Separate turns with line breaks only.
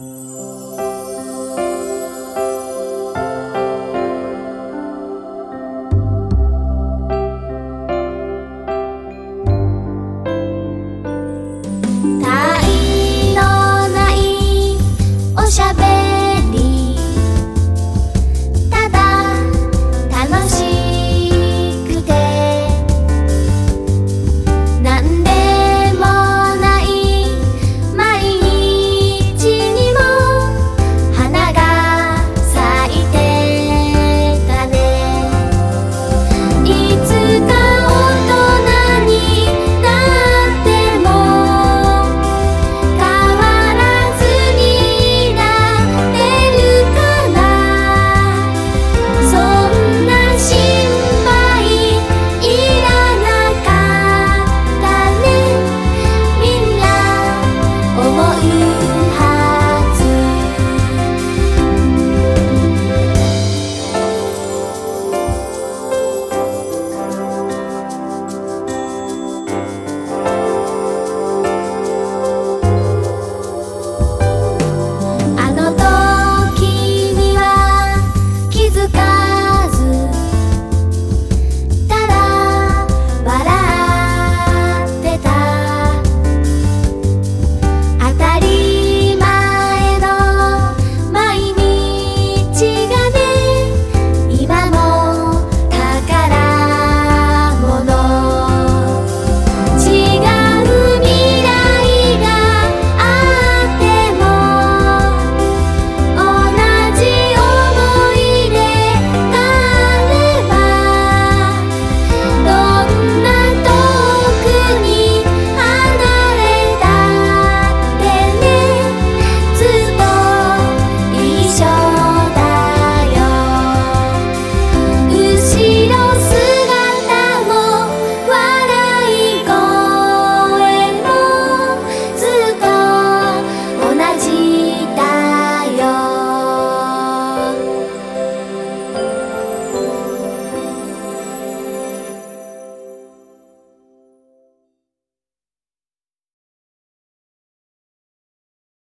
Música